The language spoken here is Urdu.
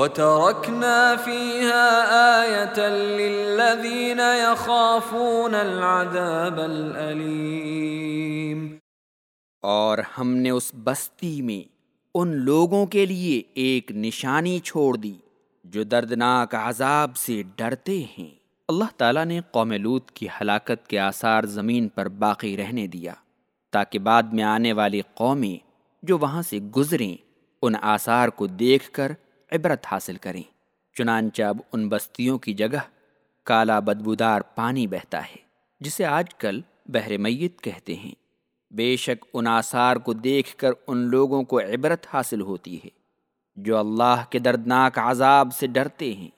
وَتَرَكْنَا فِيهَا آيَةً لِلَّذِينَ يَخَافُونَ الْعَذَابَ الْأَلِيمِ. اور ہم نے اس بستی میں ان لوگوں کے لیے ایک نشانی چھوڑ دی جو دردناک عذاب سے ڈرتے ہیں۔ اللہ تعالیٰ نے قوم لوت کی ہلاکت کے آثار زمین پر باقی رہنے دیا تاکہ بعد میں آنے والی قومیں جو وہاں سے گزریں ان آثار کو دیکھ کر عبرت حاصل کریں۔ چنانچہ اب ان بستیوں کی جگہ کالا بدبودار پانی بہتا ہے، جسے آج کل بحر میت کہتے ہیں۔ بے شک ان آثار کو دیکھ کر ان لوگوں کو عبرت حاصل ہوتی ہے، جو اللہ کے دردناک عذاب سے ڈرتے ہیں۔